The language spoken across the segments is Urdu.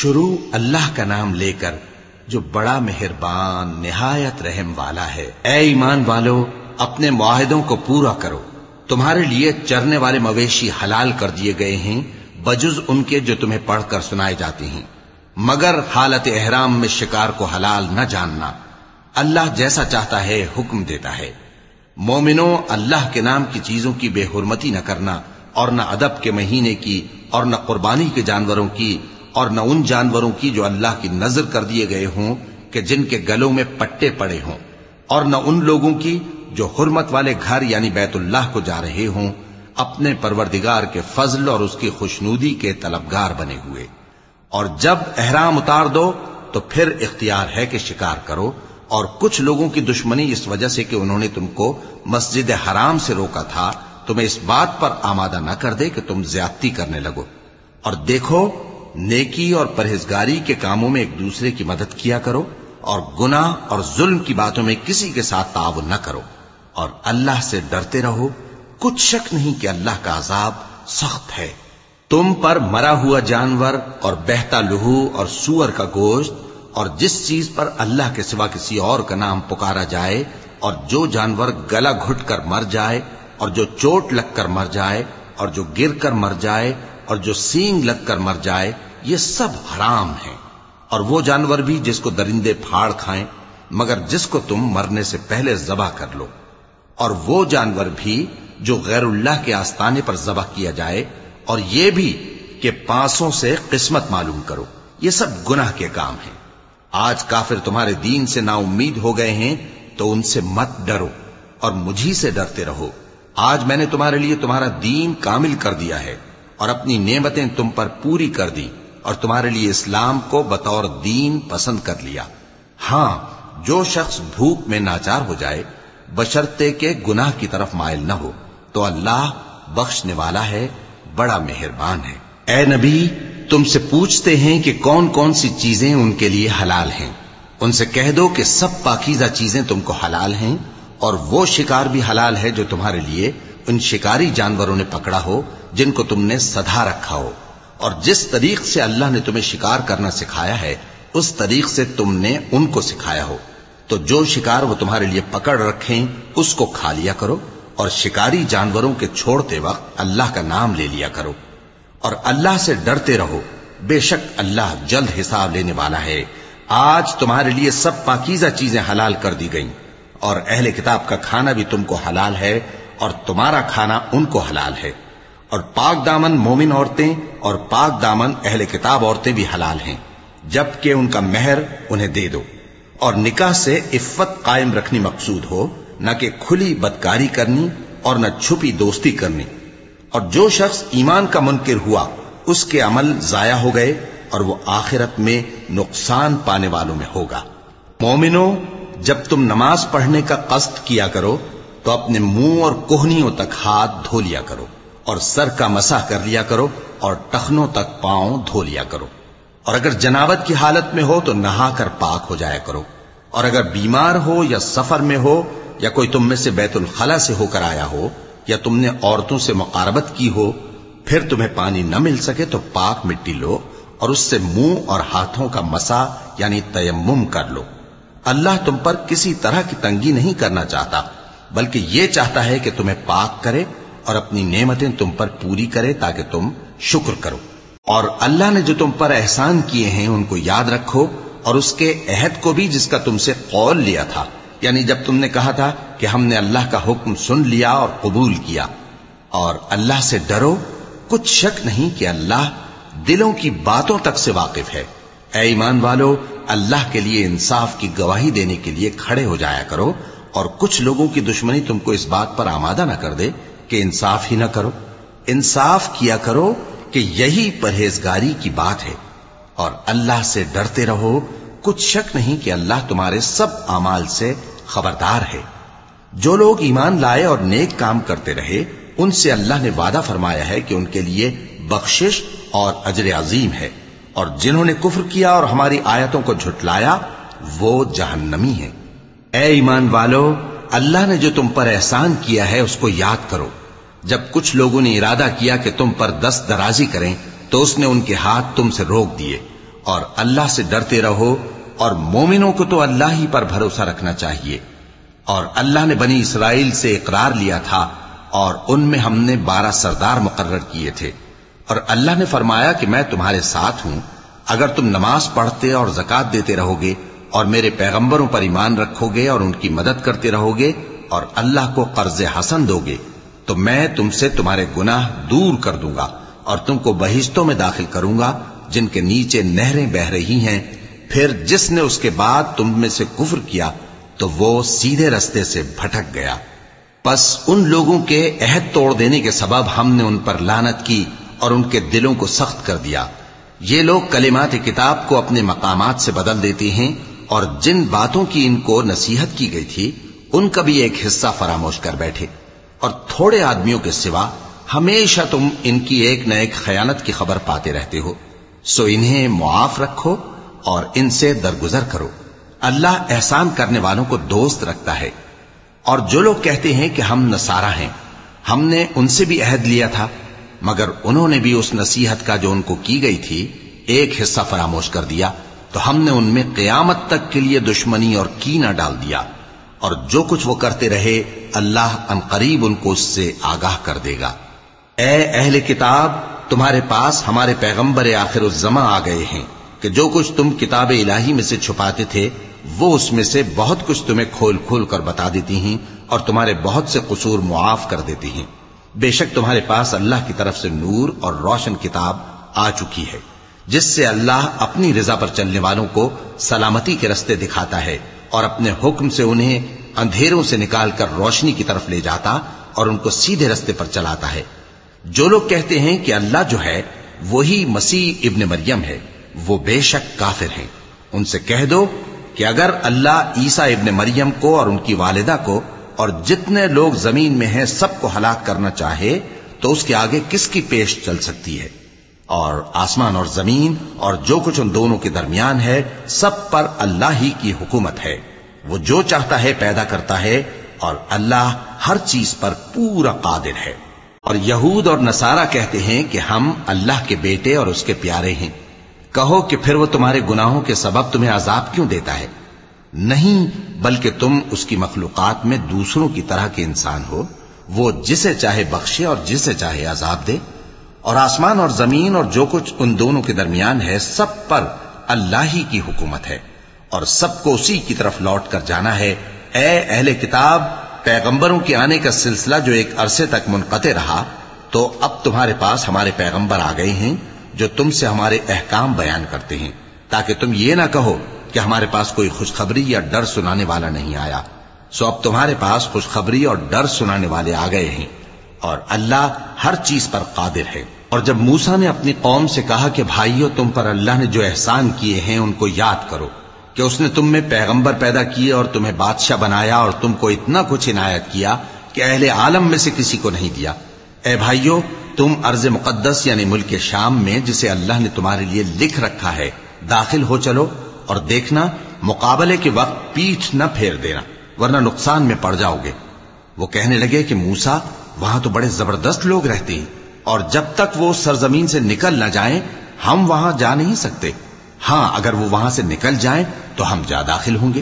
شروع اللہ کا نام لے کر جو بڑا مہربان، نہایت رحم والا ہے۔ اے ایمان والو، اپنے معاہدوں کو پورا کرو۔ تمہارے لیے چرنے والے مویشی حلال کر دیے گئے ہیں، بجز ان کے جو تمہیں پڑھ کر سنائے جاتے ہیں۔ مگر حالت احرام میں شکار کو حلال نہ جاننا۔ اللہ جیسا چاہتا ہے، حکم دیتا ہے۔ مومنوں، اللہ کے نام کی چیزوں کی بے حرمتی نہ کرنا اور نہ ادب کے مہینے کی اور نہ قربانی کے جانوروں کی اور نہ ان جانوروں کی جو اللہ کی نظر کر دیے گئے ہوں کہ جن کے گلوں میں پٹے پڑے ہوں، اور نہ ان لوگوں کی جو حرمت والے گھر یعنی بیت اللہ کو جا رہے ہوں، اپنے پروردگار کے فضل اور اس کی خوشنودی کے طلبگار بنے ہوئے۔ اور جب احرام اتار دو، تو پھر اختیار ہے کہ شکار کرو، اور کچھ لوگوں کی دشمنی اس وجہ سے کہ انہوں نے تم کو مسجد حرام سے روکا تھا، تمہیں اس بات پر آمادہ نہ کر دے کہ تم زیادتی کرنے لگو۔ اور دیکھو نیکی اور پرہیزگاری کے کاموں میں ایک دوسرے کی مدد کیا کرو اور گناہ اور ظلم کی باتوں میں کسی کے ساتھ تعاون نہ کرو اور اللہ سے ڈرتے رہو۔ کچھ شک نہیں کہ اللہ کا عذاب سخت ہے۔ تم پر مرا ہوا جانور اور بہتا لہو اور سور کا گوشت اور جس چیز پر اللہ کے سوا کسی اور کا نام پکارا جائے اور جو جانور گلا گھٹ کر مر جائے اور جو چوٹ لگ کر مر جائے اور جو گر کر مر جائے اور جو سینگ لگ کر مر جائے یہ سب حرام ہیں۔ اور وہ جانور بھی جس کو درندے پھاڑ کھائیں، مگر جس کو تم مرنے سے پہلے ذبح کر لو۔ اور وہ جانور بھی جو غیر اللہ کے آستانے پر ذبح کیا جائے، اور یہ بھی کہ پانسوں سے قسمت معلوم کرو۔ یہ سب گناہ کے کام ہیں۔ آج کافر تمہارے دین سے نا امید ہو گئے ہیں، تو ان سے مت ڈرو۔ اور مجھی سے ڈرتے رہو۔ آج میں نے تمہارے لیے تمہارا دین کامل کر دیا ہے، اور اپنی نعمتیں تم پر پوری کر دی اور تمہارے لیے اسلام کو بطور دین پسند کر لیا۔ ہاں جو شخص بھوک میں ناچار ہو جائے بشرتے کے گناہ کی طرف مائل نہ ہو، تو اللہ بخشنے والا ہے، بڑا مہربان ہے۔ اے نبی، تم سے پوچھتے ہیں کہ کون کون سی چیزیں ان کے لیے حلال ہیں۔ ان سے کہہ دو کہ سب پاکیزہ چیزیں تم کو حلال ہیں اور وہ شکار بھی حلال ہے جو تمہارے لیے ان شکاری جانوروں نے پکڑا ہو، جن کو تم نے سدھا رکھا ہو۔ اور جس طریق سے اللہ نے تمہیں شکار کرنا سکھایا ہے، اس طریق سے تم نے ان کو سکھایا ہو۔ تو جو شکار وہ تمہارے لیے پکڑ رکھیں، اس کو کھا لیا کرو اور شکاری جانوروں کے چھوڑتے وقت اللہ کا نام لے لیا کرو۔ اور اللہ سے ڈرتے رہو۔ بے شک اللہ جلد حساب لینے والا ہے۔ آج تمہارے لیے سب پاکیزہ چیزیں حلال کر دی گئیں۔ اور اہل کتاب کا کھانا بھی تم کو حلال ہے اور تمہارا کھانا ان کو حلال ہے۔ اور پاک دامن مومن عورتیں اور پاک دامن اہل کتاب عورتیں بھی حلال ہیں۔ جبکہ ان کا مہر انہیں دے دو۔ اور نکاح سے عفت قائم رکھنی مقصود ہو، نہ کہ کھلی بدکاری کرنی اور نہ چھپی دوستی کرنی۔ اور جو شخص ایمان کا منکر ہوا، اس کے عمل ضائع ہو گئے اور وہ آخرت میں نقصان پانے والوں میں ہوگا۔ مومنوں جب تم نماز پڑھنے کا قصد کیا کرو، تو اپنے منہ اور کوہنیوں تک ہاتھ دھو لیا کرو۔ اور سر کا مسح کر لیا کرو اور ٹخنوں تک پاؤں دھو لیا کرو۔ اور اگر جنابت کی حالت میں ہو تو نہا کر پاک ہو جایا کرو۔ اور اگر بیمار ہو یا سفر میں ہو یا کوئی تم میں سے بیت الخلا سے ہو کر آیا ہو یا تم نے عورتوں سے مقاربت کی ہو، پھر تمہیں پانی نہ مل سکے تو پاک مٹی لو اور اس سے منہ اور ہاتھوں کا مسا یعنی تیمم کر لو۔ اللہ تم پر کسی طرح کی تنگی نہیں کرنا چاہتا، بلکہ یہ چاہتا ہے کہ تمہیں پاک کرے اور اپنی نعمتیں تم پر پوری کرے تاکہ تم شکر کرو۔ اور اللہ نے جو تم پر احسان کیے ہیں ان کو یاد رکھو اور اس کے عہد کو بھی جس کا تم سے قول لیا تھا۔ یعنی جب تم نے کہا تھا کہ ہم نے اللہ کا حکم سن لیا اور قبول کیا۔ اور اللہ سے ڈرو، کچھ شک نہیں کہ اللہ دلوں کی باتوں تک سے واقف ہے۔ اے ایمان والو، اللہ کے لیے انصاف کی گواہی دینے کے لیے کھڑے ہو جایا کرو اور کچھ لوگوں کی دشمنی تم کو اس بات پر آمادہ نہ کر دے کہ انصاف ہی نہ کرو۔ انصاف کیا کرو کہ یہی پرہیزگاری کی بات ہے۔ اور اللہ سے ڈرتے رہو۔ کچھ شک نہیں کہ اللہ تمہارے سب اعمال سے خبردار ہے۔ جو لوگ ایمان لائے اور نیک کام کرتے رہے، ان سے اللہ نے وعدہ فرمایا ہے کہ ان کے لیے بخشش اور اجر عظیم ہے۔ اور جنہوں نے کفر کیا اور ہماری آیتوں کو جھٹلایا، وہ جہنمی ہیں۔ اے ایمان والو اللہ نے جو تم پر احسان کیا ہے اس کو یاد کرو۔ جب کچھ لوگوں نے ارادہ کیا کہ تم پر دست درازی کریں، تو اس نے ان کے ہاتھ تم سے روک دیے۔ اور اللہ سے ڈرتے رہو، اور مومنوں کو تو اللہ ہی پر بھروسہ رکھنا چاہیے۔ اور اللہ نے بنی اسرائیل سے اقرار لیا تھا، اور ان میں ہم نے بارہ سردار مقرر کیے تھے۔ اور اللہ نے فرمایا کہ میں تمہارے ساتھ ہوں۔ اگر تم نماز پڑھتے اور زکات دیتے رہو گے اور میرے پیغمبروں پر ایمان رکھو گے اور ان کی مدد کرتے رہو گے اور اللہ کو قرض حسن دو گے تو میں تم سے تمہارے گناہ دور کر دوں گا اور تم کو بہشتوں میں داخل کروں گا، جن کے نیچے نہریں بہ رہی ہیں۔ پھر جس نے اس کے بعد تم میں سے کفر کیا، تو وہ سیدھے رستے سے بھٹک گیا۔ پس ان لوگوں کے عہد توڑ دینے کے سبب ہم نے ان پر لانت کی اور ان کے دلوں کو سخت کر دیا۔ یہ لوگ کلمات کتاب کو اپنے مقامات سے بدل دیتے ہیں اور جن باتوں کی ان کو نصیحت کی گئی تھی، ان کا بھی ایک حصہ فراموش کر بیٹھے۔ اور تھوڑے آدمیوں کے سوا، ہمیشہ تم ان کی ایک نہ ایک خیانت کی خبر پاتے رہتے ہو۔ سو انہیں معاف رکھو اور ان سے درگزر کرو۔ اللہ احسان کرنے والوں کو دوست رکھتا ہے۔ اور جو لوگ کہتے ہیں کہ ہم نسارا ہیں، ہم نے ان سے بھی عہد لیا تھا، مگر انہوں نے بھی اس نصیحت کا جو ان کو کی گئی تھی، ایک حصہ فراموش کر دیا۔ تو ہم نے ان میں قیامت تک کے لیے دشمنی اور کینہ ڈال دیا اور جو کچھ وہ کرتے رہے، اللہ ان قریب ان کو اس سے آگاہ کر دے گا۔ اے اہل کتاب، تمہارے پاس ہمارے پیغمبر آخر الزما آ گئے ہیں کہ جو کچھ تم کتاب الہی میں سے چھپاتے تھے، وہ اس میں سے بہت کچھ تمہیں کھول کھول کر بتا دیتی ہیں اور تمہارے بہت سے قصور معاف کر دیتی ہیں۔ بے شک تمہارے پاس اللہ کی طرف سے نور اور روشن کتاب آ چکی ہے۔ جس سے اللہ اپنی رضا پر چلنے والوں کو سلامتی کے رستے دکھاتا ہے اور اپنے حکم سے انہیں اندھیروں سے نکال کر روشنی کی طرف لے جاتا اور ان کو سیدھے رستے پر چلاتا ہے۔ جو لوگ کہتے ہیں کہ اللہ جو ہے، وہی مسیح ابن مریم ہے۔ وہ بے شک کافر ہیں۔ ان سے کہہ دو کہ اگر اللہ عیسیٰ ابن مریم کو اور ان کی والدہ کو اور جتنے لوگ زمین میں ہیں، سب کو ہلاک کرنا چاہے تو اس کے آگے کس کی پیش چل سکتی ہے؟ اور آسمان اور زمین اور جو کچھ ان دونوں کے درمیان ہے، سب پر اللہ ہی کی حکومت ہے۔ وہ جو چاہتا ہے پیدا کرتا ہے اور اللہ ہر چیز پر پورا قادر ہے۔ اور یہود اور نصارہ کہتے ہیں کہ ہم اللہ کے بیٹے اور اس کے پیارے ہیں۔ کہو کہ پھر وہ تمہارے گناہوں کے سبب تمہیں عذاب کیوں دیتا ہے؟ نہیں، بلکہ تم اس کی مخلوقات میں دوسروں کی طرح کے انسان ہو۔ وہ جسے چاہے بخشے اور جسے چاہے عذاب دے۔ اور آسمان اور زمین اور جو کچھ ان دونوں کے درمیان ہے، سب پر اللہ ہی کی حکومت ہے۔ اور سب کو اسی کی طرف لوٹ کر جانا ہے۔ اے اہل کتاب، پیغمبروں کے آنے کا سلسلہ جو ایک عرصے تک منقطع رہا، تو اب تمہارے پاس ہمارے پیغمبر آ گئے ہیں، جو تم سے ہمارے احکام بیان کرتے ہیں۔ تاکہ تم یہ نہ کہو کہ ہمارے پاس کوئی خوشخبری یا ڈر سنانے والا نہیں آیا۔ سو اب تمہارے پاس خوشخبری اور ڈر سنانے والے آ گئے ہیں۔ اور اللہ ہر چیز پر قادر ہے۔ اور جب موسا نے اپنی قوم سے کہا کہ بھائیو، تم پر اللہ نے جو احسان کیے ہیں ان کو یاد کرو کہ اس نے تم میں پیغمبر پیدا کیے اور تمہیں بادشاہ بنایا اور تم کو اتنا کچھ عنایت کیا کہ اہل عالم میں سے کسی کو نہیں دیا۔ اے بھائیو، تم ارض مقدس یعنی ملک شام میں جسے اللہ نے تمہارے لیے لکھ رکھا ہے، داخل ہو چلو اور دیکھنا، مقابلے کے وقت پیٹھ نہ پھیر دینا، ورنہ نقصان میں پڑ جاؤ گے۔ وہ کہنے لگے کہ موسا وہاں تو بڑے زبردست لوگ رہتے ہیں۔ اور جب تک وہ سرزمین سے نکل نہ جائیں، ہم وہاں جا نہیں سکتے۔ ہاں اگر وہ وہاں سے نکل جائیں، تو ہم جا داخل ہوں گے۔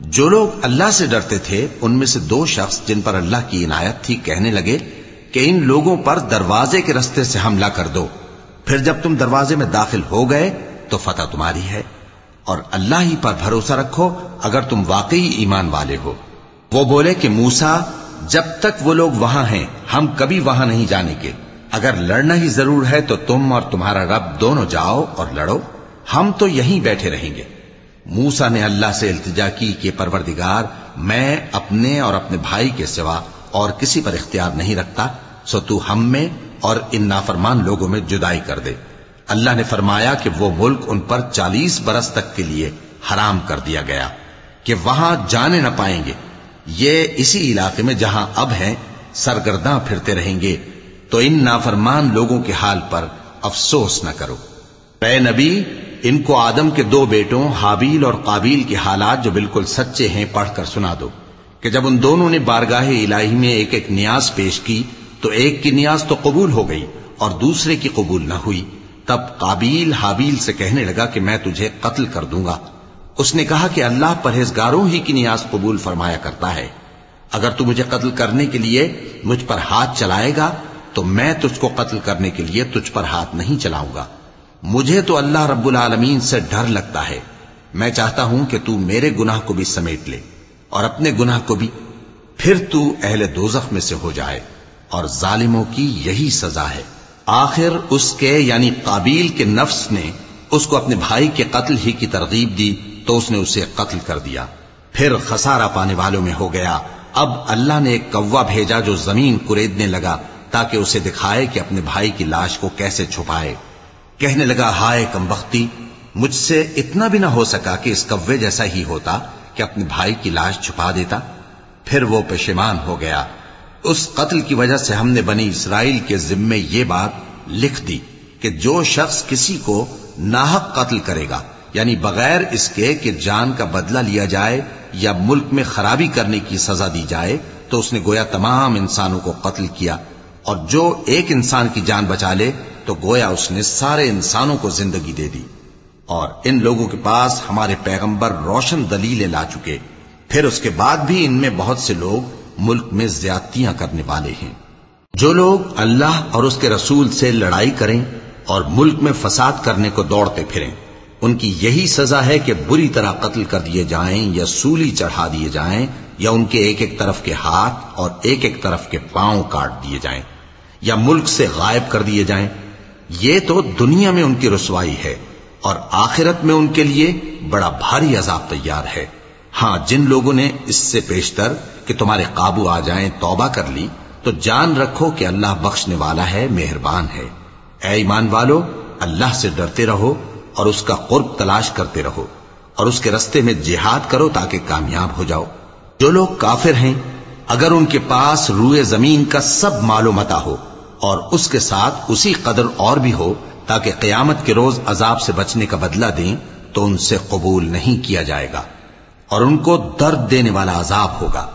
جو لوگ اللہ سے ڈرتے تھے، ان میں سے دو شخص جن پر اللہ کی عنایت تھی، کہنے لگے کہ ان لوگوں پر دروازے کے رستے سے حملہ کر دو۔ پھر جب تم دروازے میں داخل ہو گئے، تو فتح تمہاری ہے۔ اور اللہ ہی پر بھروسہ رکھو، اگر تم واقعی ایمان والے ہو۔ وہ بولے کہ موسا جب تک وہ لوگ وہاں ہیں، ہم کبھی وہاں نہیں جانے کے۔ اگر لڑنا ہی ضرور ہے تو تم اور تمہارا رب دونوں جاؤ اور لڑو۔ ہم تو یہیں بیٹھے رہیں گے۔ موسا نے اللہ سے التجا کی کہ پروردگار، میں اپنے اور اپنے بھائی کے سوا اور کسی پر اختیار نہیں رکھتا، سو تو ہم میں اور ان نافرمان لوگوں میں جدائی کر دے۔ اللہ نے فرمایا کہ وہ ملک ان پر چالیس برس تک کے لیے حرام کر دیا گیا، کہ وہاں جانے نہ پائیں گے۔ یہ اسی علاقے میں جہاں اب ہیں، سرگرداں پھرتے رہیں گے۔ تو ان نافرمان لوگوں کے حال پر افسوس نہ کرو۔ اے نبی، ان کو آدم کے دو بیٹوں، حابیل اور قابیل کے حالات جو بالکل سچے ہیں، پڑھ کر سنا دو۔ کہ جب ان دونوں نے بارگاہ الہی میں ایک ایک نیاز پیش کی، تو ایک کی نیاز تو قبول ہو گئی اور دوسرے کی قبول نہ ہوئی۔ تب قابیل، حابیل سے کہنے لگا کہ میں تجھے قتل کر دوں گا۔ اس نے کہا کہ اللہ پرہیزگاروں ہی کی نیاز قبول فرمایا کرتا ہے۔ اگر تو مجھے قتل کرنے کے لیے مجھ پر ہاتھ چلائے گا، تو میں تجھ کو قتل کرنے کے لیے تجھ پر ہاتھ نہیں چلاؤں گا۔ مجھے تو اللہ رب العالمین سے ڈر لگتا ہے۔ میں چاہتا ہوں کہ تو میرے گناہ کو بھی سمیٹ لے اور اپنے گناہ کو بھی۔ پھر تو اہل دوزخ میں سے ہو جائے اور ظالموں کی یہی سزا ہے۔ آخر اس کے یعنی قابیل کے نفس نے اس کو اپنے بھائی کے قتل ہی کی ترغیب دی۔ تو اس نے اسے قتل کر دیا۔ پھر خسارہ پانے والوں میں ہو گیا۔ اب اللہ نے ایک کوا بھیجا جو زمین کریدنے لگا تاکہ اسے دکھائے کہ اپنے بھائی کی لاش کو کیسے چھپائے۔ کہنے لگا، ہائے کم بختی، مجھ سے اتنا بھی نہ ہو سکا کہ اس کوے جیسا ہی ہوتا کہ اپنے بھائی کی لاش چھپا دیتا۔ پھر وہ پشیمان ہو گیا۔ اس قتل کی وجہ سے ہم نے بنی اسرائیل کے ذمے یہ بات لکھ دی کہ جو شخص کسی کو ناحق قتل کرے گا یعنی بغیر اس کے کہ جان کا بدلہ لیا جائے یا ملک میں خرابی کرنے کی سزا دی جائے، تو اس نے گویا تمام انسانوں کو قتل کیا۔ اور جو ایک انسان کی جان بچا لے، تو گویا اس نے سارے انسانوں کو زندگی دے دی۔ اور ان لوگوں کے پاس ہمارے پیغمبر روشن دلیلیں لا چکے۔ پھر اس کے بعد بھی ان میں بہت سے لوگ ملک میں زیادتیاں کرنے والے ہیں۔ جو لوگ اللہ اور اس کے رسول سے لڑائی کریں اور ملک میں فساد کرنے کو دوڑتے پھریں۔ ان کی یہی سزا ہے کہ بری طرح قتل کر دیے جائیں یا سولی چڑھا دیے جائیں یا ان کے ایک ایک طرف کے ہاتھ اور ایک ایک طرف کے پاؤں کاٹ دیے جائیں یا ملک سے غائب کر دیے جائیں۔ یہ تو دنیا میں ان کی رسوائی ہے اور آخرت میں ان کے لیے بڑا بھاری عذاب تیار ہے۔ ہاں جن لوگوں نے اس سے پیشتر کہ تمہارے قابو آ جائیں، توبہ کر لی، تو جان رکھو کہ اللہ بخشنے والا ہے، مہربان ہے۔ اے ایمان والو، اللہ سے ڈرتے رہو اور اس کا قرب تلاش کرتے رہو اور اس کے رستے میں جہاد کرو تاکہ کامیاب ہو جاؤ۔ جو لوگ کافر ہیں، اگر ان کے پاس روئے زمین کا سب معلومتا ہو اور اس کے ساتھ اسی قدر اور بھی ہو تاکہ قیامت کے روز عذاب سے بچنے کا بدلہ دیں، تو ان سے قبول نہیں کیا جائے گا۔ اور ان کو درد دینے والا عذاب ہوگا۔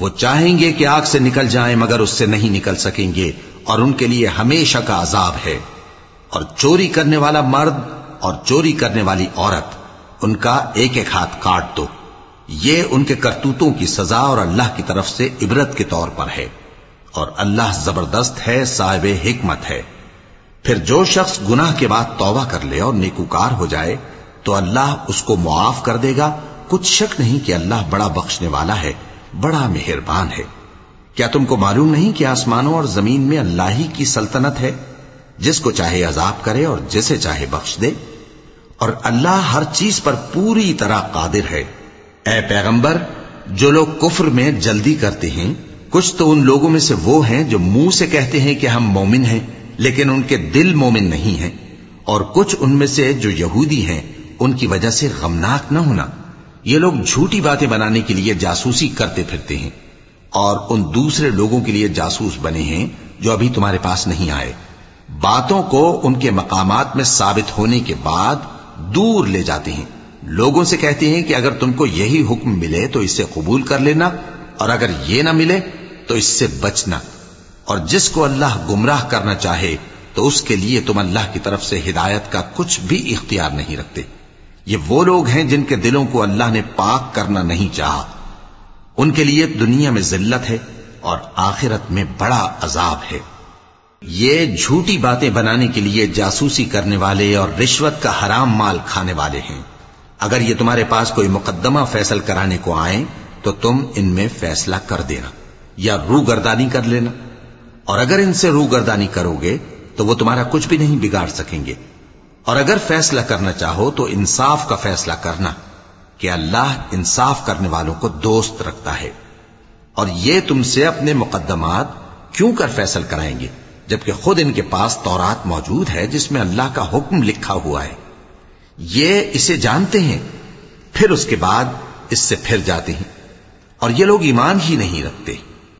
وہ چاہیں گے کہ آگ سے نکل جائیں، مگر اس سے نہیں نکل سکیں گے اور ان کے لیے ہمیشہ کا عذاب ہے۔ اور چوری کرنے والا مرد اور چوری کرنے والی عورت، ان کا ایک ایک ہاتھ کاٹ دو۔ یہ ان کے کرتوتوں کی سزا اور اللہ کی طرف سے عبرت کے طور پر ہے۔ اور اللہ زبردست ہے، صاحب حکمت ہے۔ پھر جو شخص گناہ کے بعد توبہ کر لے اور نیکوکار ہو جائے، تو اللہ اس کو معاف کر دے گا۔ کچھ شک نہیں کہ اللہ بڑا بخشنے والا ہے، بڑا مہربان ہے۔ کیا تم کو معلوم نہیں کہ آسمانوں اور زمین میں اللہ ہی کی سلطنت ہے؟ جس کو چاہے عذاب کرے اور جسے چاہے بخش دے۔ اور اللہ ہر چیز پر پوری طرح قادر ہے۔ اے پیغمبر، جو لوگ کفر میں جلدی کرتے ہیں، کچھ تو ان لوگوں میں سے وہ ہیں جو منہ سے کہتے ہیں کہ ہم مومن ہیں، لیکن ان کے دل مومن نہیں ہیں۔ اور کچھ ان میں سے جو یہودی ہیں، ان کی وجہ سے غمناک نہ ہونا۔ یہ لوگ جھوٹی باتیں بنانے کے لیے جاسوسی کرتے پھرتے ہیں۔ اور ان دوسرے لوگوں کے لیے جاسوس بنے ہیں جو ابھی تمہارے پاس نہیں آئے۔ باتوں کو ان کے مقامات میں ثابت ہونے کے بعد دور لے جاتے ہیں۔ لوگوں سے کہتے ہیں کہ اگر تم کو یہی حکم ملے تو اسے قبول کر لینا، اور اگر یہ نہ ملے تو اس سے بچنا۔ اور جس کو اللہ گمراہ کرنا چاہے تو اس کے لیے تم اللہ کی طرف سے ہدایت کا کچھ بھی اختیار نہیں رکھتے۔ یہ وہ لوگ ہیں جن کے دلوں کو اللہ نے پاک کرنا نہیں چاہا۔ ان کے لیے دنیا میں ذلت ہے اور آخرت میں بڑا عذاب ہے۔ یہ جھوٹی باتیں بنانے کے لیے جاسوسی کرنے والے اور رشوت کا حرام مال کھانے والے ہیں۔ اگر یہ تمہارے پاس کوئی مقدمہ فیصل کرانے کو آئیں، تو تم ان میں فیصلہ کر دینا یا رو گردانی کر لینا۔ اور اگر ان سے رو گردانی کرو گے، تو وہ تمہارا کچھ بھی نہیں بگاڑ سکیں گے۔ اور اگر فیصلہ کرنا چاہو، تو انصاف کا فیصلہ کرنا کہ اللہ انصاف کرنے والوں کو دوست رکھتا ہے۔ اور یہ تم سے اپنے مقدمات کیوں کر فیصل کرائیں گے؟ جبکہ خود ان کے پاس تورات موجود ہے جس میں اللہ کا حکم لکھا ہوا ہے۔ یہ اسے جانتے ہیں، پھر اس کے بعد اس سے پھر جاتے ہیں۔ اور یہ لوگ ایمان ہی نہیں رکھتے۔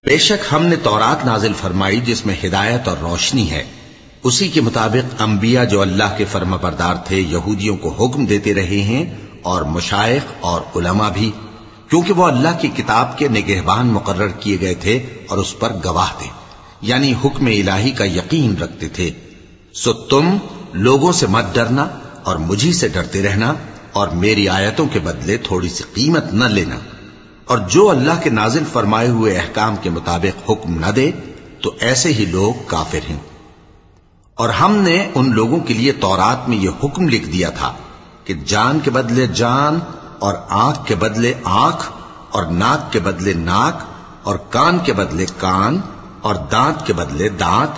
بے شک ہم نے تورات نازل فرمائی جس میں ہدایت اور روشنی ہے۔ اسی کے مطابق انبیاء جو اللہ کے فرما بردار تھے، یہودیوں کو حکم دیتے رہے ہیں اور مشائق اور علماء بھی، کیونکہ وہ اللہ کی کتاب کے نگہبان مقرر کیے گئے تھے اور اس پر گواہ تھے۔ یعنی حکم الہی کا یقین رکھتے تھے۔ سو تم لوگوں سے مت ڈرنا اور مجھی سے ڈرتے رہنا اور میری آیتوں کے بدلے تھوڑی سی قیمت نہ لینا۔ اور جو اللہ کے نازل فرمائے ہوئے احکام کے مطابق حکم نہ دے، تو ایسے ہی لوگ کافر ہیں۔ اور ہم نے ان لوگوں کے لیے تورات میں یہ حکم لکھ دیا تھا کہ جان کے بدلے جان اور آنکھ کے بدلے آنکھ اور ناک کے بدلے ناک اور کان کے بدلے کان اور دانت کے بدلے دانت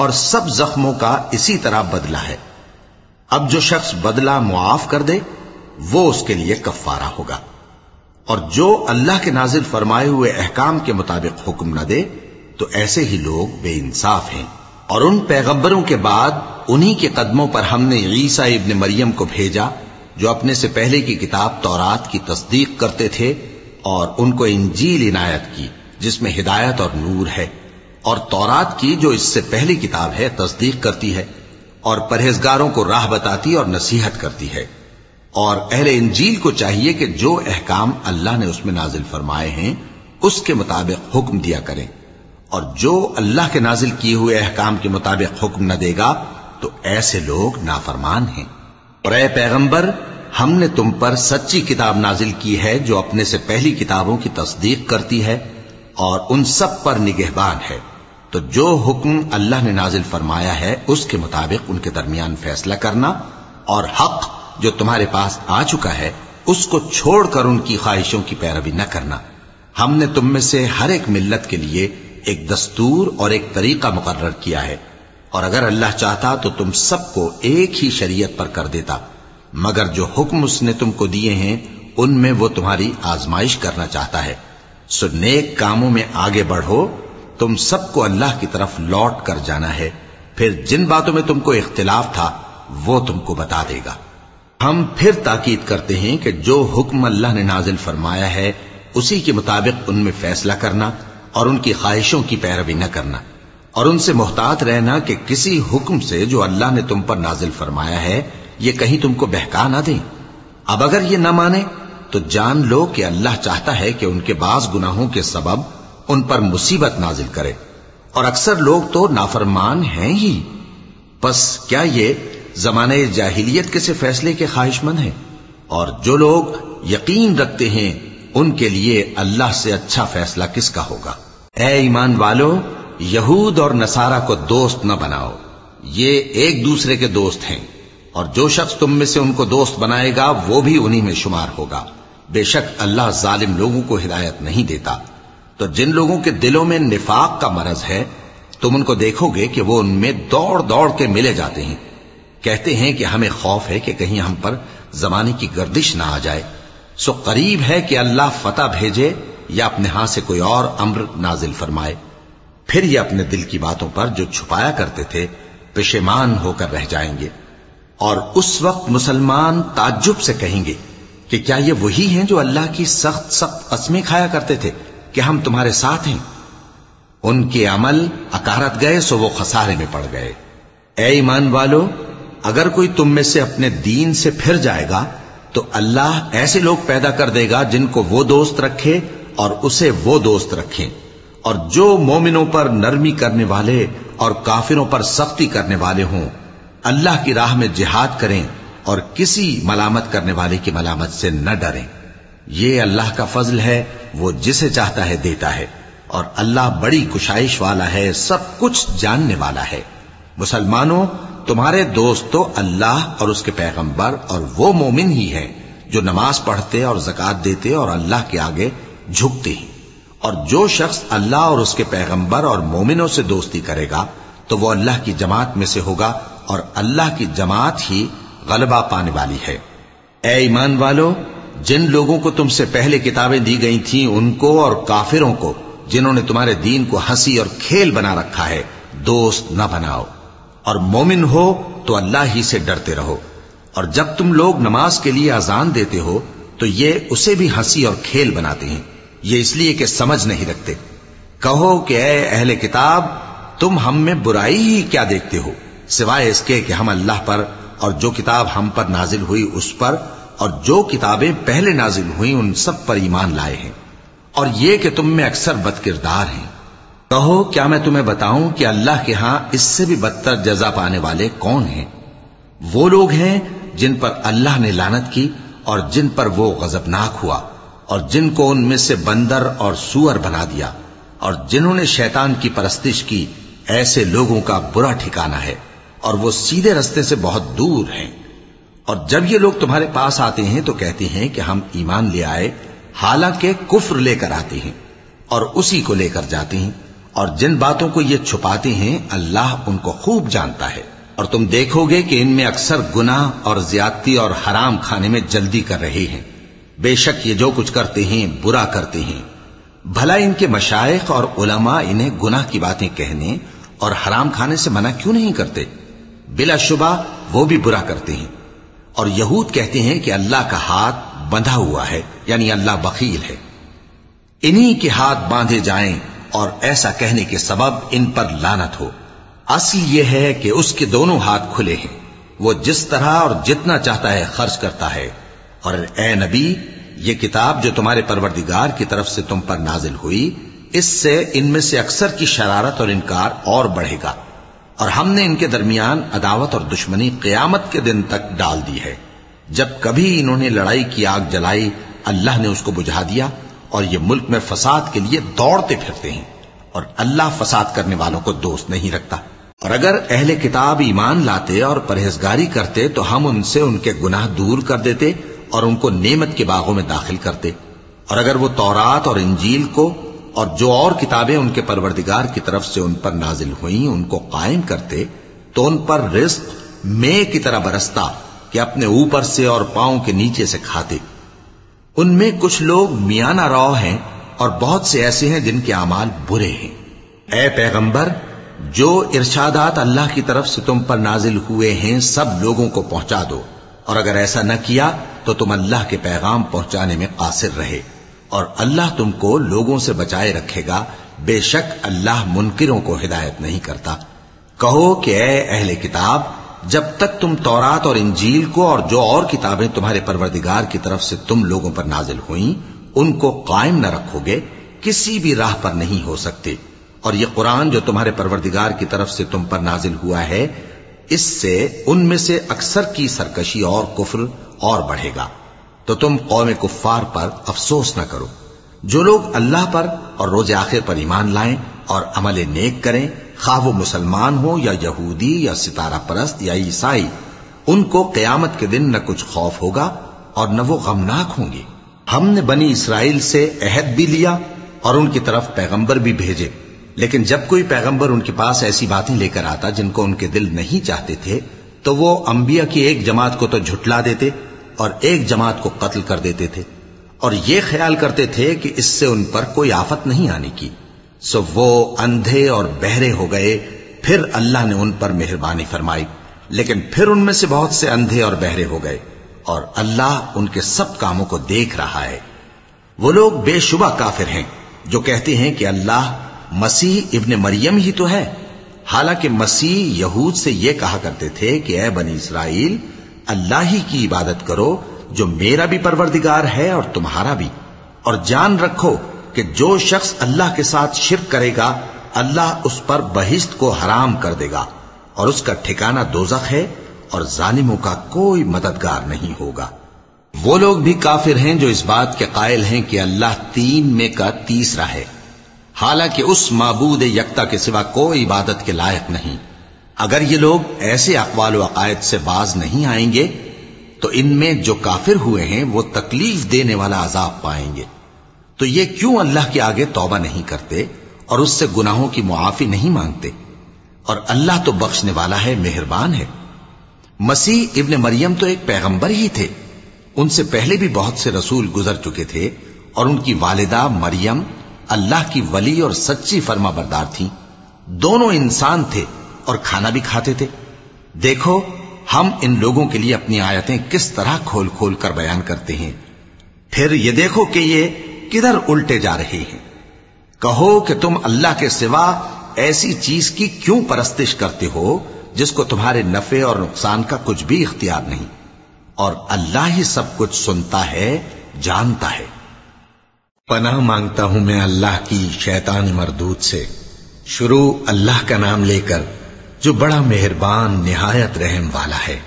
اور سب زخموں کا اسی طرح بدلہ ہے۔ اب جو شخص بدلہ معاف کر دے، وہ اس کے لیے کفارہ ہوگا۔ اور جو اللہ کے نازل فرمائے ہوئے احکام کے مطابق حکم نہ دے، تو ایسے ہی لوگ بے انصاف ہیں۔ اور ان پیغمبروں کے بعد انہی کے قدموں پر ہم نے عیسیٰ ابن مریم کو بھیجا، جو اپنے سے پہلے کی کتاب تورات کی تصدیق کرتے تھے اور ان کو انجیل عنایت کی، جس میں ہدایت اور نور ہے۔ اور تورات کی جو اس سے پہلی کتاب ہے تصدیق کرتی ہے اور پرہیزگاروں کو راہ بتاتی اور نصیحت کرتی ہے اور اہل انجیل کو چاہیے کہ جو احکام اللہ نے اس میں نازل فرمائے ہیں، اس کے مطابق حکم دیا کریں۔ اور جو اللہ کے نازل کیے ہوئے احکام کے مطابق حکم نہ دے گا، تو ایسے لوگ نافرمان ہیں۔ اور اے پیغمبر، ہم نے تم پر سچی کتاب نازل کی ہے جو اپنے سے پہلی کتابوں کی تصدیق کرتی ہے اور ان سب پر نگہبان ہے۔ تو جو حکم اللہ نے نازل فرمایا ہے، اس کے مطابق ان کے درمیان فیصلہ کرنا اور حق جو تمہارے پاس آ چکا ہے، اس کو چھوڑ کر ان کی خواہشوں کی پیروی نہ کرنا۔ ہم نے تم میں سے ہر ایک ملت کے لیے ایک دستور اور ایک طریقہ مقرر کیا ہے۔ اور اگر اللہ چاہتا تو تم سب کو ایک ہی شریعت پر کر دیتا۔ مگر جو حکم اس نے تم کو دیے ہیں، ان میں وہ تمہاری آزمائش کرنا چاہتا ہے۔ سو نیک کاموں میں آگے بڑھو۔ تم سب کو اللہ کی طرف لوٹ کر جانا ہے۔ پھر جن باتوں میں تم کو اختلاف تھا، وہ تم کو بتا دے گا۔ ہم پھر تاکید کرتے ہیں کہ جو حکم اللہ نے نازل فرمایا ہے، اسی کے مطابق ان میں فیصلہ کرنا اور ان کی خواہشوں کی پیروی نہ کرنا۔ اور ان سے محتاط رہنا کہ کسی حکم سے جو اللہ نے تم پر نازل فرمایا ہے، یہ کہیں تم کو بہکا نہ دیں۔ اب اگر یہ نہ مانے، تو جان لو کہ اللہ چاہتا ہے کہ ان کے بعض گناہوں کے سبب ان پر مصیبت نازل کرے۔ اور اکثر لوگ تو نافرمان ہیں ہی۔ پس کیا یہ زمانے جاہلیت کے سے فیصلے کے خواہش مند ہیں؟ اور جو لوگ یقین رکھتے ہیں، ان کے لیے اللہ سے اچھا فیصلہ کس کا ہوگا؟ اے ایمان والو، یہود اور نصارہ کو دوست نہ بناؤ۔ یہ ایک دوسرے کے دوست ہیں۔ اور جو شخص تم میں سے ان کو دوست بنائے گا، وہ بھی انہی میں شمار ہوگا۔ بے شک اللہ ظالم لوگوں کو ہدایت نہیں دیتا۔ تو جن لوگوں کے دلوں میں نفاق کا مرض ہے، تم ان کو دیکھو گے کہ وہ ان میں دوڑ دوڑ کے ملے جاتے ہیں۔ کہتے ہیں کہ ہمیں خوف ہے کہ کہیں ہم پر زمانے کی گردش نہ آ جائے۔ سو قریب ہے کہ اللہ فتح بھیجے یا اپنے ہاں سے کوئی اور امر نازل فرمائے۔ پھر یہ اپنے دل کی باتوں پر جو چھپایا کرتے تھے، پشیمان ہو کر رہ جائیں گے۔ اور اس وقت مسلمان تعجب سے کہیں گے کہ کیا یہ وہی ہیں جو اللہ کی سخت سخت قسمیں کھایا کرتے تھے؟ کہ ہم تمہارے ساتھ ہیں۔ ان کے عمل اکارت گئے سو وہ خسارے میں پڑ گئے۔ اے ایمان والو، اگر کوئی تم میں سے اپنے دین سے پھر جائے گا، تو اللہ ایسے لوگ پیدا کر دے گا جن کو وہ دوست رکھے اور اسے وہ دوست رکھیں۔ اور جو مومنوں پر نرمی کرنے والے اور کافروں پر سختی کرنے والے ہوں، اللہ کی راہ میں جہاد کریں اور کسی ملامت کرنے والے کی ملامت سے نہ ڈریں۔ یہ اللہ کا فضل ہے، وہ جسے چاہتا ہے دیتا ہے۔ اور اللہ بڑی کشائش والا ہے، سب کچھ جاننے والا ہے۔ مسلمانوں، تمہارے دوست تو اللہ اور اس کے پیغمبر اور وہ مومن ہی ہیں، جو نماز پڑھتے اور زکات دیتے اور اللہ کے آگے جھکتے ہیں۔ اور جو شخص اللہ اور اس کے پیغمبر اور مومنوں سے دوستی کرے گا، تو وہ اللہ کی جماعت میں سے ہوگا اور اللہ کی جماعت ہی غلبہ پانے والی ہے۔ اے ایمان والو جن لوگوں کو تم سے پہلے کتابیں دی گئی تھیں ان کو اور کافروں کو، جنہوں نے تمہارے دین کو ہنسی اور کھیل بنا رکھا ہے، دوست نہ بناؤ۔ اور مومن ہو تو اللہ ہی سے ڈرتے رہو۔ اور جب تم لوگ نماز کے لیے اذان دیتے ہو، تو یہ اسے بھی ہنسی اور کھیل بناتے ہیں۔ یہ اس لیے کہ سمجھ نہیں رکھتے۔ کہو کہ اے اہل کتاب، تم ہم میں برائی ہی کیا دیکھتے ہو؟ سوائے اس کے کہ ہم اللہ پر اور جو کتاب ہم پر نازل ہوئی اس پر اور جو کتابیں پہلے نازل ہوئی ان سب پر ایمان لائے ہیں۔ اور یہ کہ تم میں اکثر بد کردار ہیں۔ کہو، کیا میں تمہیں بتاؤں کہ اللہ کے ہاں اس سے بھی بدتر جزا پانے والے کون ہیں؟ وہ لوگ ہیں جن پر اللہ نے لانت کی اور جن پر وہ غضبناک ہوا اور جن کو ان میں سے بندر اور سور بنا دیا اور جنہوں نے شیطان کی پرستش کی، ایسے لوگوں کا برا ٹھکانہ ہے اور وہ سیدھے رستے سے بہت دور ہیں۔ اور جب یہ لوگ تمہارے پاس آتے ہیں تو کہتے ہیں کہ ہم ایمان لے آئے، حالانکہ کفر لے کر آتے ہیں اور اسی کو لے کر جاتے ہیں اور جن باتوں کو یہ چھپاتے ہیں، اللہ ان کو خوب جانتا ہے۔ اور تم دیکھو گے کہ ان میں اکثر گناہ اور زیادتی اور حرام کھانے میں جلدی کر رہے ہیں۔ بے شک یہ جو کچھ کرتے ہیں، برا کرتے ہیں۔ بھلا ان کے مشائق اور علماء انہیں گناہ کی باتیں کہنے اور حرام کھانے سے منع کیوں نہیں کرتے؟ بلا شبہ وہ بھی برا کرتے ہیں۔ اور یہود کہتے ہیں کہ اللہ کا ہاتھ بندھا ہوا ہے یعنی اللہ بخیل ہے۔ انہی کے ہاتھ باندھے جائیں اور ایسا کہنے کے سبب ان پر لانت ہو۔ اصل یہ ہے کہ اس کے دونوں ہاتھ کھلے ہیں۔ وہ جس طرح اور جتنا چاہتا ہے خرچ کرتا ہے۔ اور اے نبی، یہ کتاب جو تمہارے پروردگار کی طرف سے تم پر نازل ہوئی، اس سے ان میں سے اکثر کی شرارت اور انکار اور بڑھے گا۔ اور ہم نے ان کے درمیان عداوت اور دشمنی قیامت کے دن تک ڈال دی ہے۔ جب کبھی انہوں نے لڑائی کی آگ جلائی، اللہ نے اس کو بجھا دیا اور یہ ملک میں فساد کے لیے دوڑتے پھرتے ہیں اور اللہ فساد کرنے والوں کو دوست نہیں رکھتا۔ اور اگر اہل کتاب ایمان لاتے اور پرہیزگاری کرتے تو ہم ان سے ان کے گناہ دور کر دیتے اور ان کو نعمت کے باغوں میں داخل کرتے۔ اور اگر وہ تورات اور انجیل کو اور جو اور کتابیں ان کے پروردگار کی طرف سے ان پر نازل ہوئیں، ان کو قائم کرتے، تو ان پر رزق میں کی طرح برستا کہ اپنے اوپر سے اور پاؤں کے نیچے سے کھاتے۔ ان میں کچھ لوگ میانہ رو ہیں اور بہت سے ایسے ہیں جن کے اعمال برے ہیں۔ اے پیغمبر، جو ارشادات اللہ کی طرف سے تم پر نازل ہوئے ہیں، سب لوگوں کو پہنچا دو۔ اور اگر ایسا نہ کیا، تو تم اللہ کے پیغام پہنچانے میں قاصر رہے۔ اور اللہ تم کو لوگوں سے بچائے رکھے گا۔ بے شک اللہ منکروں کو ہدایت نہیں کرتا۔ کہو کہ اے اہل کتاب، جب تک تم تورات اور انجیل کو اور جو اور کتابیں تمہارے پروردگار کی طرف سے تم لوگوں پر نازل ہوئیں، ان کو قائم نہ رکھو گے، کسی بھی راہ پر نہیں ہو سکتے۔ اور یہ قرآن جو تمہارے پروردگار کی طرف سے تم پر نازل ہوا ہے، اس سے ان میں سے اکثر کی سرکشی اور کفر اور بڑھے گا۔ تو تم قوم کفار پر افسوس نہ کرو۔ جو لوگ اللہ پر اور روز آخر پر ایمان لائیں اور عمل نیک کریں، خواہ وہ مسلمان ہو یا یہودی یا ستارہ پرست یا عیسائی، ان کو قیامت کے دن نہ کچھ خوف ہوگا اور نہ وہ غمناک ہوں گے۔ ہم نے بنی اسرائیل سے عہد بھی لیا اور ان کی طرف پیغمبر بھی بھیجے۔ لیکن جب کوئی پیغمبر ان کے پاس ایسی باتیں لے کر آتا جن کو ان کے دل نہیں چاہتے تھے، تو وہ انبیاء کی ایک جماعت کو تو جھٹلا دیتے اور ایک جماعت کو قتل کر دیتے تھے اور یہ خیال کرتے تھے کہ اس سے ان پر کوئی آفت نہیں آنے کی۔ سو وہ اندھے اور بہرے ہو گئے۔ پھر اللہ نے ان پر مہربانی فرمائی۔ لیکن پھر ان میں سے بہت سے اندھے اور بہرے ہو گئے اور اللہ ان کے سب کاموں کو دیکھ رہا ہے۔ وہ لوگ بے شبہ کافر ہیں جو کہتے ہیں کہ اللہ مسیح ابن مریم ہی تو ہے۔ حالانکہ مسیح یہود سے یہ کہا کرتے تھے کہ اے بنی اسرائیل اللہ ہی کی عبادت کرو جو میرا بھی پروردگار ہے اور تمہارا بھی۔ اور جان رکھو کہ جو شخص اللہ کے ساتھ شرک کرے گا، اللہ اس پر بہشت کو حرام کر دے گا۔ اور اس کا ٹھکانہ دوزخ ہے اور ظالموں کا کوئی مددگار نہیں ہوگا۔ وہ لوگ بھی کافر ہیں جو اس بات کے قائل ہیں کہ اللہ تین میں کا تیسرا ہے۔ حالانکہ اس معبود یکتا کے سوا کوئی عبادت کے لائق نہیں۔ اگر یہ لوگ ایسے اقوال و عقائد سے باز نہیں آئیں گے، تو ان میں جو کافر ہوئے ہیں، وہ تکلیف دینے والا عذاب پائیں گے۔ تو یہ کیوں اللہ کے آگے توبہ نہیں کرتے اور اس سے گناہوں کی معافی نہیں مانگتے؟ اور اللہ تو بخشنے والا ہے، مہربان ہے۔ مسیح ابن مریم تو ایک پیغمبر ہی تھے۔ ان سے پہلے بھی بہت سے رسول گزر چکے تھے اور ان کی والدہ مریم اللہ کی ولی اور سچی فرما بردار تھی دونوں انسان تھے۔ اور کھانا بھی کھاتے تھے۔ دیکھو، ہم ان لوگوں کے لیے اپنی آیتیں کس طرح کھول کھول کر بیان کرتے ہیں۔ پھر یہ دیکھو کہ یہ کدھر الٹے جا رہے ہیں۔ کہو کہ تم اللہ کے سوا ایسی چیز کی کیوں پرستش کرتے ہو جس کو تمہارے نفع اور نقصان کا کچھ بھی اختیار نہیں۔ اور اللہ ہی سب کچھ سنتا ہے، جانتا ہے۔ پناہ مانگتا ہوں میں اللہ کی شیطان مردود سے۔ شروع اللہ کا نام لے کر جو بڑا مہربان نہایت رحم والا ہے۔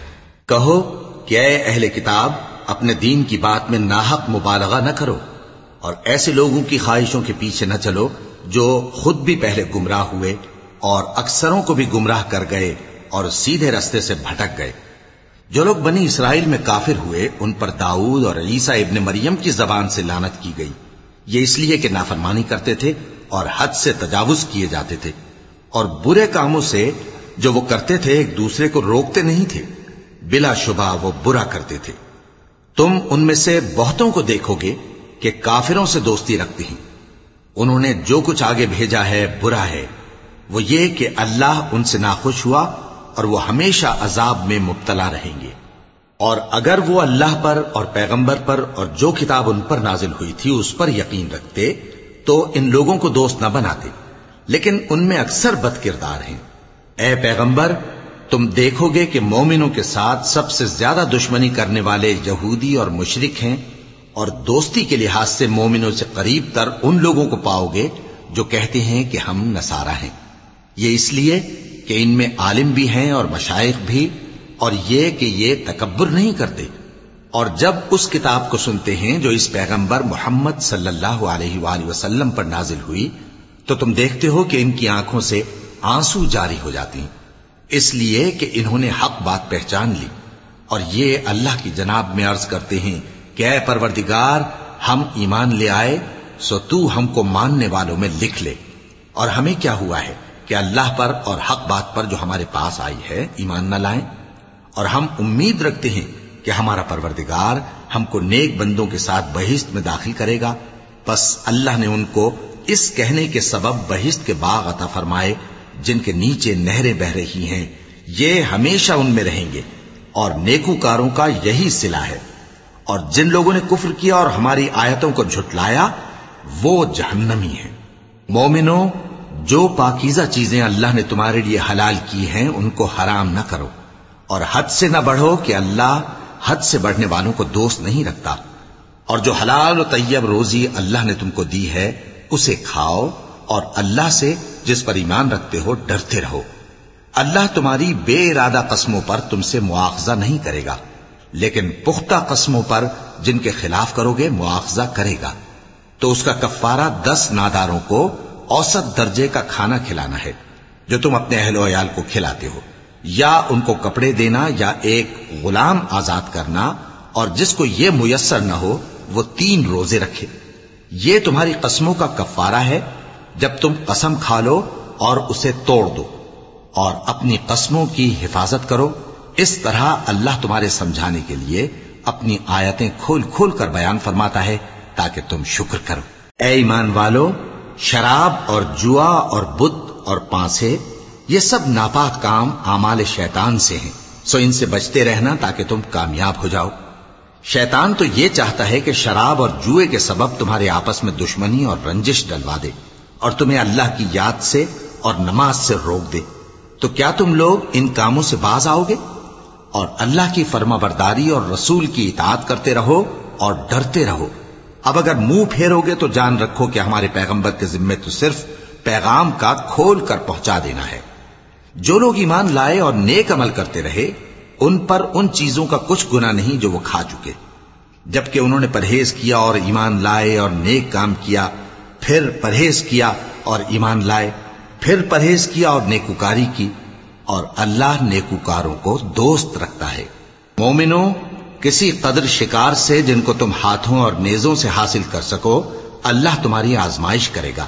کہو کہ اے اہل کتاب، اپنے دین کی بات میں ناحق مبالغہ نہ کرو اور ایسے لوگوں کی خواہشوں کے پیچھے نہ چلو جو خود بھی پہلے گمراہ ہوئے اور اکثروں کو بھی گمراہ کر گئے اور سیدھے رستے سے بھٹک گئے۔ جو لوگ بنی اسرائیل میں کافر ہوئے، ان پر داؤد اور عیسیٰ ابن مریم کی زبان سے لانت کی گئی۔ یہ اس لیے کہ نافرمانی کرتے تھے اور حد سے تجاوز کیے جاتے تھے اور برے کاموں سے جو وہ کرتے تھے ایک دوسرے کو روکتے نہیں تھے۔ بلا شبہ وہ برا کرتے تھے۔ تم ان میں سے بہتوں کو دیکھو گے کہ کافروں سے دوستی رکھتے ہیں۔ انہوں نے جو کچھ آگے بھیجا ہے برا ہے۔ وہ یہ کہ اللہ ان سے ناخوش ہوا اور وہ ہمیشہ عذاب میں مبتلا رہیں گے۔ اور اگر وہ اللہ پر اور پیغمبر پر اور جو کتاب ان پر نازل ہوئی تھی اس پر یقین رکھتے تو ان لوگوں کو دوست نہ بناتے۔ لیکن ان میں اکثر بد کردار ہیں۔ اے پیغمبر، تم دیکھو گے کہ مومنوں کے ساتھ سب سے زیادہ دشمنی کرنے والے یہودی اور مشرک ہیں اور دوستی کے لحاظ سے مومنوں سے قریب تر ان لوگوں کو پاؤ گے جو کہتے ہیں کہ ہم نسارا ہیں۔ یہ اس لیے کہ ان میں عالم بھی ہیں اور مشائق بھی، اور یہ کہ یہ تکبر نہیں کرتے۔ اور جب اس کتاب کو سنتے ہیں جو اس پیغمبر محمد صلی اللہ علیہ وآلہ وسلم پر نازل ہوئی، تو تم دیکھتے ہو کہ ان کی آنکھوں سے آنسو جاری ہو جاتی اس لیے کہ انہوں نے حق بات پہچان لی۔ اور یہ اللہ کی جناب میں عرض کرتے ہیں کہ اے پروردگار، ہم ایمان لے آئے، سو تو ہم کو ماننے والوں میں لکھ لے۔ اور ہمیں کیا ہوا ہے کہ اللہ پر اور حق بات پر جو ہمارے پاس آئی ہے، ایمان نہ لائیں؟ اور ہم امید رکھتے ہیں کہ ہمارا پروردگار ہم کو نیک بندوں کے ساتھ بہشت میں داخل کرے گا۔ بس اللہ نے ان کو اس کہنے کے سبب بہشت کے باغ عطا فرمائے جن کے نیچے نہریں بہ رہی ہیں، یہ ہمیشہ ان میں رہیں گے، اور نیکوکاروں کا یہی سلا ہے۔ اور جن لوگوں نے کفر کیا اور ہماری آیتوں کو جھٹلایا، وہ جہنمی ہیں۔ مومنوں، جو پاکیزہ چیزیں اللہ نے تمہارے لیے حلال کی ہیں، ان کو حرام نہ کرو۔ اور حد سے نہ بڑھو کہ اللہ حد سے بڑھنے والوں کو دوست نہیں رکھتا۔ اور جو حلال و طیب روزی اللہ نے تم کو دی ہے، اسے کھاؤ اور اللہ سے جس پر ایمان رکھتے ہو، ڈرتے رہو۔ اللہ تمہاری بے ارادہ قسموں پر تم سے مواخذہ نہیں کرے گا۔ لیکن پختہ قسموں پر جن کے خلاف کرو گے، مواخذہ کرے گا۔ تو اس کا کفارہ دس ناداروں کو اوسط درجے کا کھانا کھلانا ہے، جو تم اپنے اہل و عیال کو کھلاتے ہو۔ یا ان کو کپڑے دینا یا ایک غلام آزاد کرنا، اور جس کو یہ میسر نہ ہو، وہ تین روزے رکھے۔ یہ تمہاری قسموں کا کفارہ ہے جب تم قسم کھا لو اور اسے توڑ دو اور اپنی قسموں کی حفاظت کرو، اس طرح اللہ تمہارے سمجھانے کے لیے اپنی آیتیں کھول کھول کر بیان فرماتا ہے تاکہ تم شکر کرو۔ اے ایمان والو، شراب اور جوا اور بت اور پانسے، یہ سب ناپاک کام اعمال شیطان سے ہیں۔ سو ان سے بچتے رہنا تاکہ تم کامیاب ہو جاؤ۔ شیطان تو یہ چاہتا ہے کہ شراب اور جوئے کے سبب تمہارے آپس میں دشمنی اور رنجش ڈلوا دے۔ اور تمہیں اللہ کی یاد سے اور نماز سے روک دے۔ تو کیا تم لوگ ان کاموں سے باز آؤ گے؟ اور اللہ کی فرما برداری اور رسول کی اطاعت کرتے رہو اور ڈرتے رہو۔ اب اگر منہ پھیرو گے تو جان رکھو کہ ہمارے پیغمبر کے ذمے تو صرف پیغام کا کھول کر پہنچا دینا ہے۔ جو لوگ ایمان لائے اور نیک عمل کرتے رہے، ان پر ان چیزوں کا کچھ گنا نہیں جو وہ کھا چکے۔ جبکہ انہوں نے پرہیز کیا اور ایمان لائے اور نیک کام کیا پھر پرہیز کیا اور ایمان لائے، پھر پرہیز کیا اور نیکوکاری کی، اور اللہ نیکوکاروں کو دوست رکھتا ہے۔ مومنوں، کسی قدر شکار سے جن کو تم ہاتھوں اور نیزوں سے حاصل کر سکو، اللہ تمہاری آزمائش کرے گا۔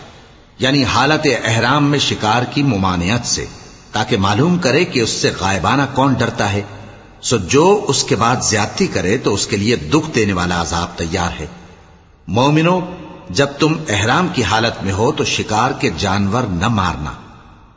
یعنی حالت احرام میں شکار کی ممانعت سے، تاکہ معلوم کرے کہ اس سے غائبانہ کون ڈرتا ہے۔ سو جو اس کے بعد زیادتی کرے تو اس کے لیے دکھ دینے والا عذاب تیار ہے۔ مومنوں جب تم احرام کی حالت میں ہو تو شکار کے جانور نہ مارنا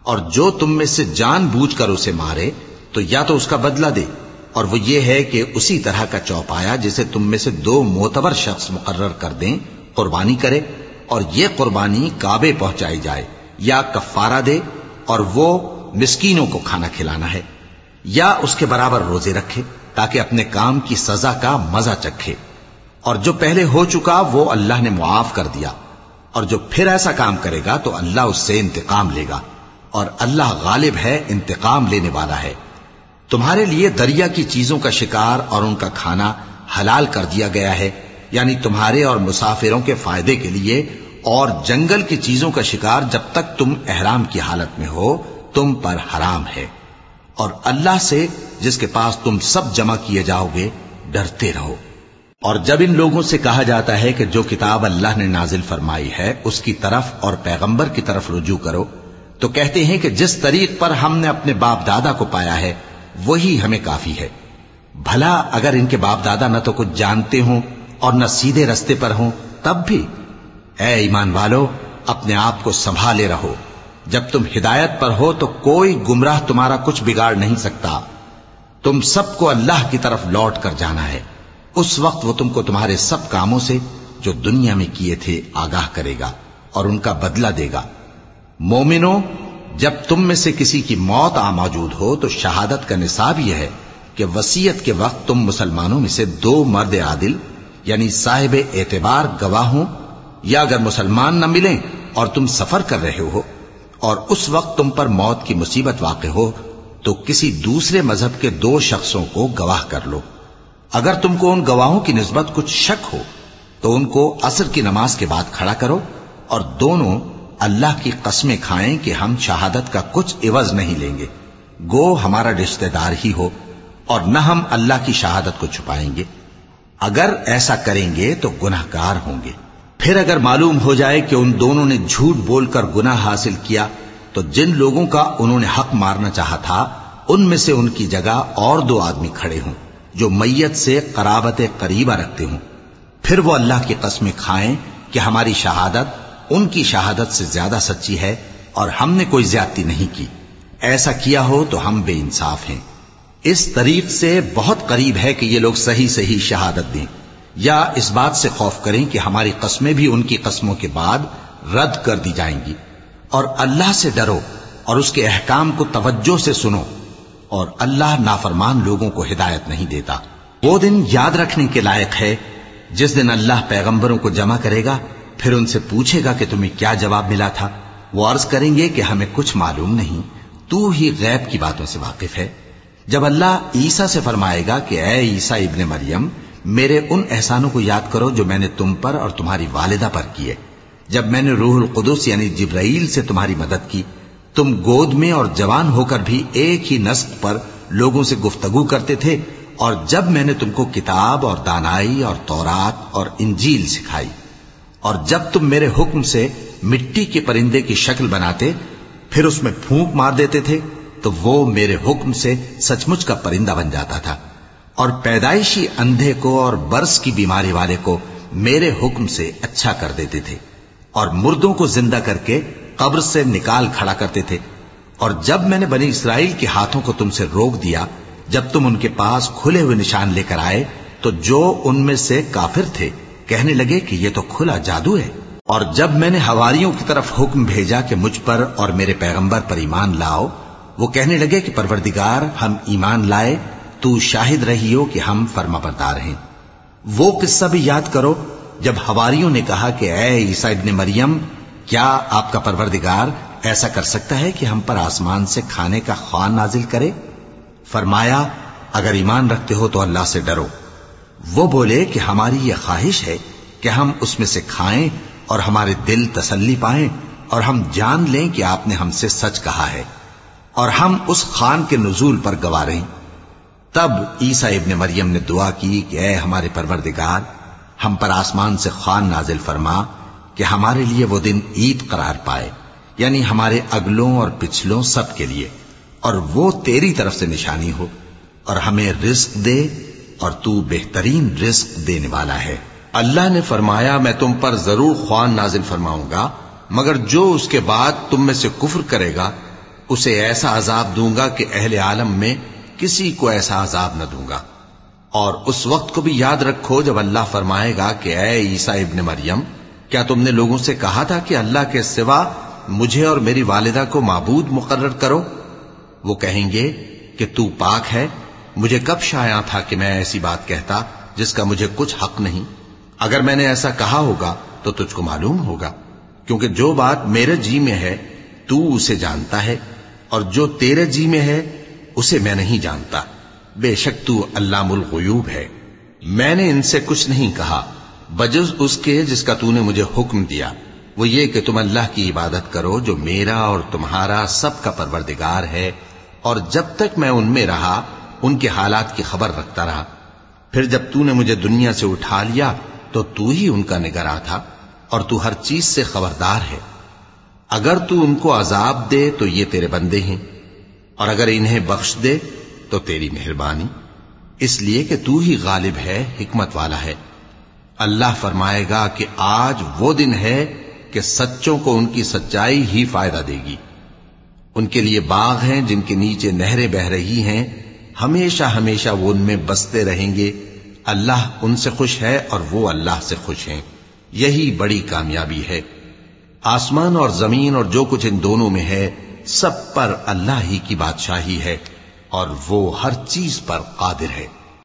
اور جو تم میں سے جان بوجھ کر اسے مارے تو یا تو اس کا بدلہ دے اور وہ یہ ہے کہ اسی طرح کا چوپایا جسے تم میں سے دو موتبر شخص مقرر کر دیں، قربانی کرے اور یہ قربانی کعبے پہنچائی جائے، یا کفارہ دے اور وہ مسکینوں کو کھانا کھلانا ہے، یا اس کے برابر روزے رکھے تاکہ اپنے کام کی سزا کا مزہ چکھے۔ اور جو پہلے ہو چکا وہ اللہ نے معاف کر دیا۔ اور جو پھر ایسا کام کرے گا تو اللہ اس سے انتقام لے گا۔ اور اللہ غالب ہے، انتقام لینے والا ہے۔ تمہارے لیے دریا کی چیزوں کا شکار اور ان کا کھانا حلال کر دیا گیا ہے۔ یعنی تمہارے اور مسافروں کے فائدے کے لیے اور جنگل کی چیزوں کا شکار جب تک تم احرام کی حالت میں ہو، تم پر حرام ہے۔ اور اللہ سے جس کے پاس تم سب جمع کیے جاؤ گے، ڈرتے رہو۔ اور جب ان لوگوں سے کہا جاتا ہے کہ جو کتاب اللہ نے نازل فرمائی ہے، اس کی طرف اور پیغمبر کی طرف رجوع کرو، تو کہتے ہیں کہ جس طریق پر ہم نے اپنے باپ دادا کو پایا ہے، وہی ہمیں کافی ہے۔ بھلا اگر ان کے باپ دادا نہ تو کچھ جانتے ہوں اور نہ سیدھے رستے پر ہوں، تب بھی۔ اے ایمان والو، اپنے آپ کو سنبھالے رہو۔ جب تم ہدایت پر ہو تو کوئی گمراہ تمہارا کچھ بگاڑ نہیں سکتا۔ تم سب کو اللہ کی طرف لوٹ کر جانا ہے۔ اس وقت وہ تم کو تمہارے سب کاموں سے جو دنیا میں کیے تھے آگاہ کرے گا اور ان کا بدلہ دے گا۔ مومنو جب تم میں سے کسی کی موت آ موجود ہو تو شہادت کا نصاب یہ ہے کہ وسیعت کے وقت تم مسلمانوں میں سے دو مرد عادل یعنی صاحب اعتبار گواہ ہوں یا اگر مسلمان نہ ملیں اور تم سفر کر رہے ہو اور اس وقت تم پر موت کی مصیبت واقع ہو تو کسی دوسرے مذہب کے دو شخصوں کو گواہ کر لو۔ اگر تم کو ان گواہوں کی نسبت کچھ شک ہو، تو ان کو اثر کی نماز کے بعد کھڑا کرو اور دونوں اللہ کی قسمیں کھائیں کہ ہم شہادت کا کچھ عوض نہیں لیں گے۔ گو ہمارا رشتہ دار ہی ہو اور نہ ہم اللہ کی شہادت کو چھپائیں گے۔ اگر ایسا کریں گے تو گناہ گار ہوں گے۔ پھر اگر معلوم ہو جائے کہ ان دونوں نے جھوٹ بول کر گناہ حاصل کیا، تو جن لوگوں کا انہوں نے حق مارنا چاہا تھا، ان میں سے ان کی جگہ اور دو آدمی کھڑے ہوں۔ جو میت سے قرابت قریبہ رکھتے ہوں۔ پھر وہ اللہ کی قسمیں کھائیں کہ ہماری شہادت ان کی شہادت سے زیادہ سچی ہے اور ہم نے کوئی زیادتی نہیں کی۔ ایسا کیا ہو تو ہم بے انصاف ہیں۔ اس طریق سے بہت قریب ہے کہ یہ لوگ صحیح صحیح شہادت دیں۔ یا اس بات سے خوف کریں کہ ہماری قسمیں بھی ان کی قسموں کے بعد رد کر دی جائیں گی۔ اور اللہ سے ڈرو اور اس کے احکام کو توجہ سے سنو۔ اور اللہ نافرمان لوگوں کو ہدایت نہیں دیتا۔ وہ دن یاد رکھنے کے لائق ہے۔ جس دن اللہ پیغمبروں کو جمع کرے گا، پھر ان سے پوچھے گا کہ تمہیں کیا جواب ملا تھا۔ وہ عرض کریں گے کہ ہمیں کچھ معلوم نہیں۔ تو ہی غیب کی باتوں سے واقف ہے۔ جب اللہ عیسیٰ سے فرمائے گا کہ اے عیسیٰ ابن مریم، میرے ان احسانوں کو یاد کرو جو میں نے تم پر اور تمہاری والدہ پر کیے۔ جب میں نے روح القدس یعنی جبرائیل سے تمہاری مدد کی تم گود میں اور جوان ہو کر بھی ایک ہی نسق پر لوگوں سے گفتگو کرتے تھے اور جب میں نے تم کو کتاب اور دانائی اور تورات اور انجیل سکھائی اور جب تم میرے حکم سے مٹی کے پرندے کی شکل بناتے، پھر اس میں پھونک مار دیتے تھے، تو وہ میرے حکم سے سچ مچ کا پرندہ بن جاتا تھا اور پیدائشی اندھے کو اور برس کی بیماری والے کو میرے حکم سے اچھا کر دیتے تھے اور مردوں کو زندہ کر کے قبر سے نکال کھڑا کرتے تھے اور جب میں نے بنی اسرائیل کے ہاتھوں کو تم سے روک دیا، جب تم ان کے پاس کھلے ہوئے نشان لے کر آئے، تو جو ان میں سے کافر تھے، کہنے لگے کہ یہ تو کھلا جادو ہے۔ اور جب میں نے ہواریوں کی طرف حکم بھیجا کہ مجھ پر اور میرے پیغمبر پر ایمان لاؤ، وہ کہنے لگے کہ پروردگار، ہم ایمان لائے، تو شاہد رہی ہو کہ ہم فرما بردار ہیں۔ وہ قصہ بھی یاد کرو، جب ہواریوں نے کہا کہ اے عیسیٰ ابن مریم کیا آپ کا پروردگار ایسا کر سکتا ہے کہ ہم پر آسمان سے کھانے کا خوان نازل کرے؟ فرمایا، اگر ایمان رکھتے ہو تو اللہ سے ڈرو۔ وہ بولے کہ ہماری یہ خواہش ہے کہ ہم اس میں سے کھائیں اور ہمارے دل تسلی پائیں اور ہم جان لیں کہ آپ نے ہم سے سچ کہا ہے اور ہم اس خان کے نزول پر گوا رہے تب عیسیٰ ابن مریم نے دعا کی کہ اے ہمارے پروردگار، ہم پر آسمان سے خوان نازل فرما کہ ہمارے لیے وہ دن عید قرار پائے یعنی ہمارے اگلوں اور پچھلوں سب کے لیے، اور وہ تیری طرف سے نشانی ہو، اور ہمیں رزق دے، اور تو بہترین رزق دینے والا ہے۔ اللہ نے فرمایا، میں تم پر ضرور خوان نازل فرماؤں گا، مگر جو اس کے بعد تم میں سے کفر کرے گا، اسے ایسا عذاب دوں گا کہ اہل عالم میں کسی کو ایسا عذاب نہ دوں گا۔ اور اس وقت کو بھی یاد رکھو جب اللہ فرمائے گا کہ اے عیسیٰ ابن مریم کیا تم نے لوگوں سے کہا تھا کہ اللہ کے سوا مجھے اور میری والدہ کو معبود مقرر کرو؟ وہ کہیں گے کہ تو پاک ہے، مجھے کب شایا تھا کہ میں ایسی بات کہتا جس کا مجھے کچھ حق نہیں؟ اگر میں نے ایسا کہا ہوگا تو تجھ کو معلوم ہوگا، کیونکہ جو بات میرے جی میں ہے، تو اسے جانتا ہے، اور جو تیرے جی میں ہے، اسے میں نہیں جانتا۔ بے شک تو اللہ الغیوب ہے۔ میں نے ان سے کچھ نہیں کہا۔ بجز اس کے جس کا تو نے مجھے حکم دیا۔ وہ یہ کہ تم اللہ کی عبادت کرو جو میرا اور تمہارا سب کا پروردگار ہے۔ اور جب تک میں ان میں رہا، ان کے حالات کی خبر رکھتا رہا۔ پھر جب تو نے مجھے دنیا سے اٹھا لیا، تو تو ہی ان کا نگراں تھا۔ اور تو ہر چیز سے خبردار ہے۔ اگر تو ان کو عذاب دے، تو یہ تیرے بندے ہیں۔ اور اگر انہیں بخش دے، تو تیری مہربانی۔ اس لیے کہ تو ہی غالب ہے، حکمت والا ہے۔ اللہ فرمائے گا کہ آج وہ دن ہے کہ سچوں کو ان کی سچائی ہی فائدہ دے گی۔ ان کے لیے باغ ہیں جن کے نیچے نہریں بہ رہی ہیں۔ ہمیشہ ہمیشہ وہ ان میں بستے رہیں گے۔ اللہ ان سے خوش ہے اور وہ اللہ سے خوش ہیں۔ یہی بڑی کامیابی ہے۔ آسمان اور زمین اور جو کچھ ان دونوں میں ہے، سب پر اللہ ہی کی بادشاہی ہے اور وہ ہر چیز پر قادر ہے۔